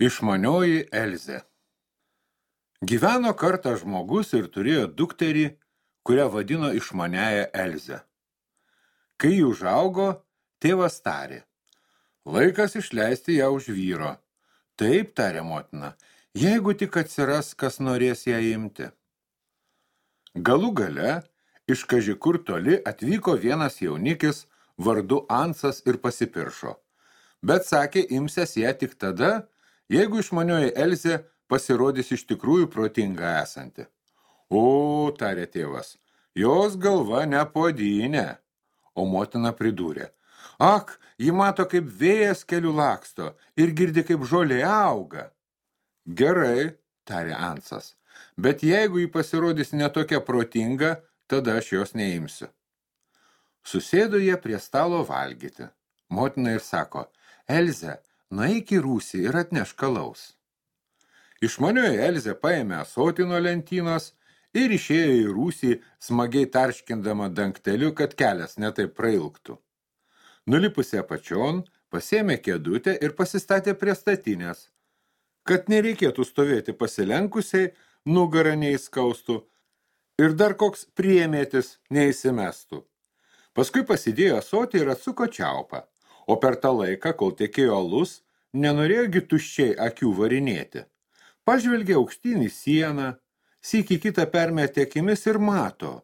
Išmanioji Elzė Gyveno kartą žmogus ir turėjo dukterį, kurią vadino išmaniaja Elzė. Kai jį užaugo, tėvas tarė, laikas išleisti ją už vyro. Taip, tarė motina, jeigu tik atsiras, kas norės ją imti. Galų gale, iš kažikur toli atvyko vienas jaunikis vardu Ansas ir pasipiršo, bet sakė imsės ją tik tada, jeigu išmanioji Elzė pasirodys iš tikrųjų protinga esanti. O, tarė tėvas, jos galva ne podynė. O motina pridūrė, ak, ji mato, kaip vėjas kelių laksto ir girdi, kaip žolė auga. Gerai, tarė Ansas, bet jeigu ji pasirodys netokia protinga, tada aš jos neimsiu. Susėdo jie prie stalo valgyti. Motina ir sako, Elze, nueik į rūsį ir atneš kalaus. Išmanioji Elzė paėmė asotį nuo lentynos ir išėjo į rūsį, smagiai tarškindama dangteliu, kad kelias netaip prailgtų. Nulipusi apačion, pasėmė kėdutę ir pasistatė prie statinės, kad nereikėtų stovėti pasilenkusiai, nugarą neįskaustų ir dar koks priemėtis neįsimestų. Paskui pasidėjo asotį ir atsuko čiaupą, o per tą laiką, kol tekėjo alus, nenorėjogi tuščiai akių varinėti. Pažvelgė aukštyn į sieną, sykį kitą permetė akimis ir mato.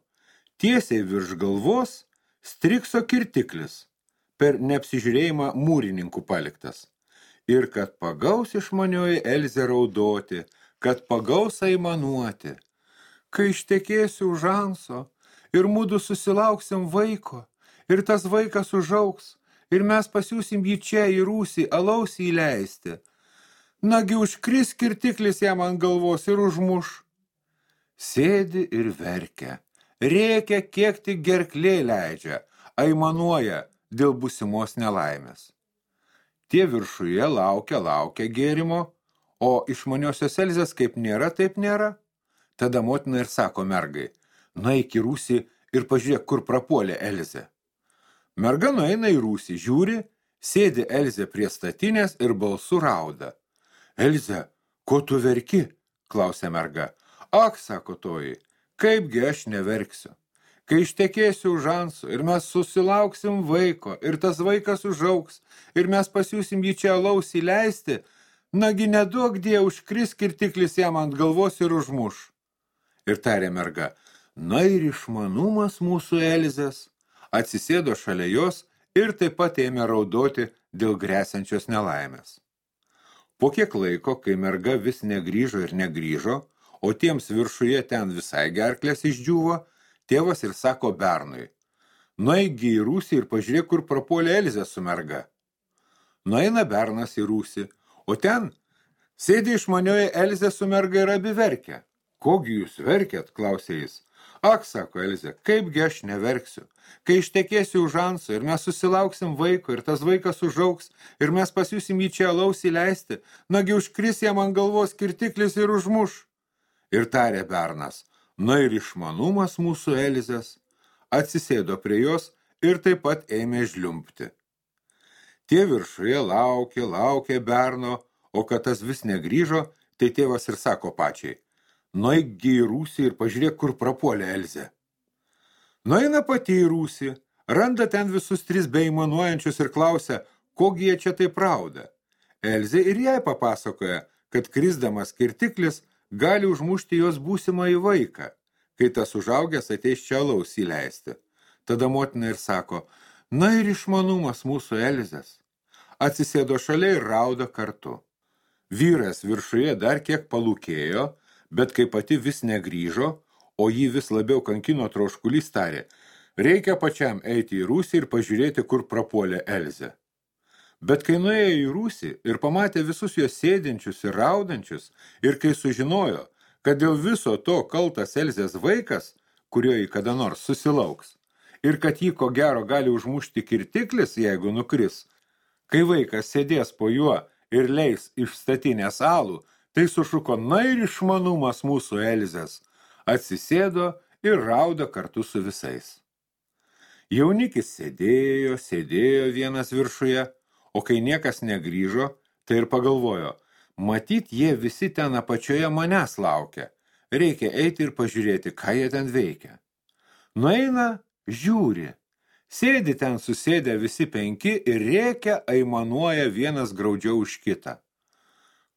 Tiesiai virš galvos strikso kirtiklis, per neapsižiūrėjimą mūrininkų paliktas. Ir kad pagaus išmanioji Elzė raudoti, kad pagaus aimanuoti. Kai ištekėsiu už Anso ir mūdu susilauksim vaiko, ir tas vaikas užauks, ir mes pasiūsim jį čia į rūsį alaus įleisti – Nagi užkris kirtiklis jam ant galvos ir užmuš. Sėdi ir verkia, rėkia, kiek tik gerklė leidžia, aimanuoja dėl busimos nelaimės. Tie viršuje laukia, laukia gėrimo, o išmaniosios Elzės kaip nėra, taip nėra. Tada motina ir sako mergai, nueik į rūsį ir pažiūrėk, kur prapuolė Elzė. Merga nueina į rūsį, žiūri, sėdi Elzė prie statinės ir balsu rauda. Elze, ko tu verki? klausė merga. Ak, sako toji, kaipgi aš neverksiu. Kai ištekėsiu už ansų ir mes susilauksim vaiko ir tas vaikas užauks ir mes pasiūsim jį čia alaus įleisti, nagi neduok die užkris kirtiklis jam ant galvos ir užmuš. Ir tarė merga, na ir išmanumas mūsų Elizės. Atsisėdo šalia jos ir taip pat ėmė raudoti dėl grėsiančios nelaimės. Po kiek laiko, kai merga vis negrįžo ir negrįžo, o tiems viršuje ten visai gerklės išdžiuvo, tėvas ir sako Bernui, nueigi į rūsį ir pažiūrėk, kur prapuolė Elzė su merga. Nueina Bernas į rūsį, o ten sėdi išmanioji Elzė su merga ir abi verkia. Kogi jūs verkiat, klausė jis. Ak, sako Elzė, kaipgi aš neverksiu. Kai ištekėsiu už Anso ir mes susilauksim vaiko ir tas vaikas užauks ir mes pasiūsim jį čia alaus įleisti, nagi užkris jam ant galvos kirtiklis ir užmuš. Ir tarė Bernas, na ir išmanumas mūsų Elizės. Atsisėdo prie jos ir taip pat ėmė žliumpti. Tie viršuje laukė, laukė Berno, o kad tas vis negrįžo, tai tėvas ir sako pačiai, nueikgi į rūsį ir pažiūrėk, kur prapuolė Elzė. Nueina pati į rūsį, randa ten visus tris beimanuojančius ir klausia, kogi jie čia taip rauda. Elzė ir jai papasakoja, kad krisdamas kirtiklis gali užmušti jos būsimą į vaiką, kai tas užaugęs ateis čia laus įleisti. Tada motina ir sako, na ir išmanumas mūsų Elzės. Atsisėdo šalia ir rauda kartu. Vyras viršuje dar kiek palūkėjo, bet kai pati vis negrįžo, o jį vis labiau kankino troškulys tarė, reikia pačiam eiti į rūsį ir pažiūrėti, kur prapuolė Elzė. Bet kai nuėjo į rūsį ir pamatė visus jos sėdinčius ir raudančius, ir kai sužinojo, kad dėl viso to kaltas Elzės vaikas, kurio jį kada nors susilauks, ir kad jį ko gero gali užmušti kirtiklis, jeigu nukris, kai vaikas sėdės po juo ir leis iš statinės alų, Tai sušuko, na ir išmanumas mūsų Elzės, atsisėdo ir rauda kartu su visais. Jaunikis sėdėjo, sėdėjo vienas viršuje, o kai niekas negrįžo, tai ir pagalvojo, Matyt, jie visi ten apačioje manęs laukia. Reikia eiti ir pažiūrėti, ką jie ten veikia. Nueina, žiūri. Sėdi ten susėdę visi penki ir rėkia, aimanuoja vienas graudžiau už kitą.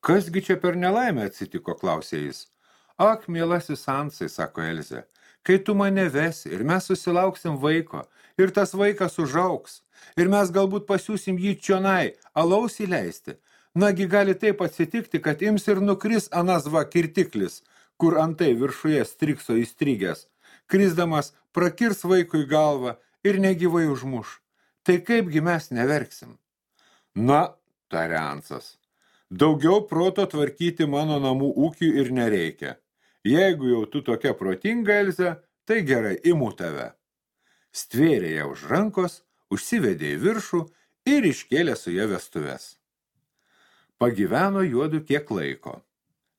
Kasgi čia per nelaimę atsitiko, klausė jis. Ak, mielasis Ansai, sako Elzė, kai tu mane vesi ir mes susilauksim vaiko, ir tas vaikas užauks, ir mes galbūt pasiūsim jį čionai, alaus įleisti, nagi gali taip atsitikti, kad ims ir nukris anas va kirtiklis, kur antai viršuje strikso įstrigęs, krisdamas prakirs vaikui galvą ir negyvai užmuš. Tai kaipgi mes neverksim? Na, tarė Ansas, daugiau proto tvarkyti mano namų ūkį ir nereikia. Jeigu jau tu tokia protinga, Elze, tai gerai, imu tave. Stvėrė ją už rankos, užsivedė į viršų ir iškėlė su ją vestuves. Pagyveno juodu kiek laiko.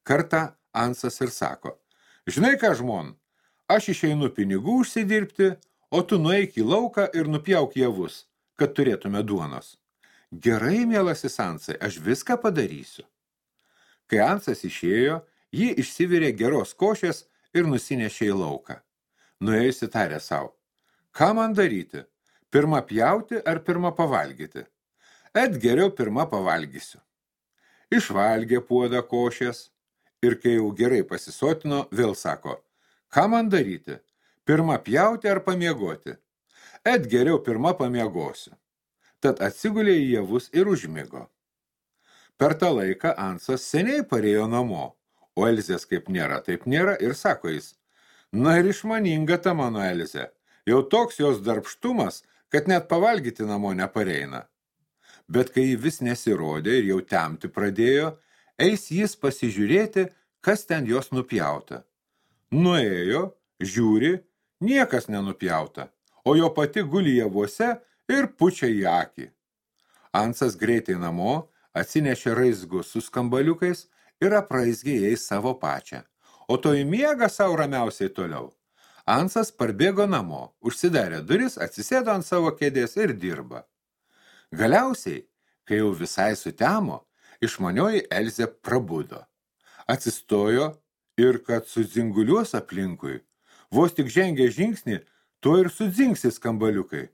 Kartą Ansas ir sako, žinai ką žmon, aš išeinu pinigų užsidirbti, o tu nueik į lauką ir nupjauk javus, kad turėtume duonos. Gerai, mielasis Ansai, aš viską padarysiu. Kai Ansas išėjo, ji išsivirė geros košės ir nusinešė į lauką. Nuėjusi tarė savo, ką man daryti, pirmą pjauti ar pirmą pavalgyti? Et geriau pirmą pavalgysiu. Išvalgė puodą košės ir kai jau gerai pasisotino, vėl sako, ką man daryti, pirmą pjauti ar pamiegoti? Et geriau pirmą pamiegosiu. Tad atsigulė į javus ir užmigo. Per tą laiką Ansas seniai parėjo namo, o Elzės kaip nėra, taip nėra ir sako jis, na ir išmaninga ta mano Elzė, jau toks jos darbštumas, kad net pavalgyti namo nepareina bet kai ji vis nesirodė ir jau temti pradėjo, eis jis pasižiūrėti, kas ten jos nupjauta. Nuėjo, žiūri, niekas nenupjauta, o jo pati guli javuose ir pučia į akį. Ansas greitai namo atsinešė raizgus su skambaliukais ir apraizgė jais savo pačią, o to įmiega savo ramiausiai toliau. Ansas parbėgo namo, užsidarė duris, atsisėdo ant savo kėdės ir dirba. Galiausiai, kai jau visai sutemo, išmanioji Elzė prabudo. Atsistojo ir kad sudzinguliuos aplinkui, vos tik žengė žingsnį, tuo ir sudzingsi skambaliukai.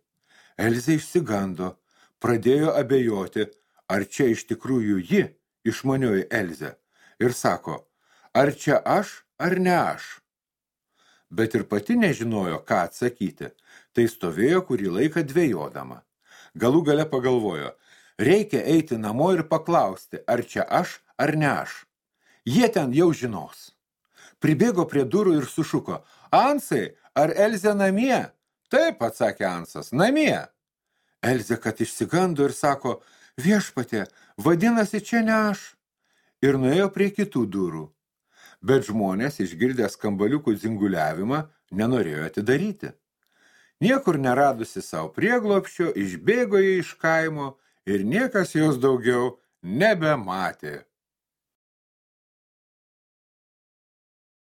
Elzė išsigando, pradėjo abejoti, ar čia iš tikrųjų ji, išmanioji Elzė, ir sako, ar čia aš, ar ne aš. Bet ir pati nežinojo, ką atsakyti, tai stovėjo kurį laiką dvėjodama. Galų gale pagalvojo, reikia eiti namo ir paklausti, ar čia aš, ar ne aš. Jie ten jau žinos. Pribėgo prie durų ir sušuko, Ansai, ar Elzė namie? Taip, atsakė Ansas, namie. Elzė, kad išsigando ir sako, viešpatė, vadinasi, čia ne aš. Ir nuėjo prie kitų durų. Bet žmonės, išgirdę skambaliukų dzinguliavimą, nenorėjo atidaryti. Niekur neradusi savo prieglopščio, išbėgo jie iš kaimo ir niekas jos daugiau nebematė.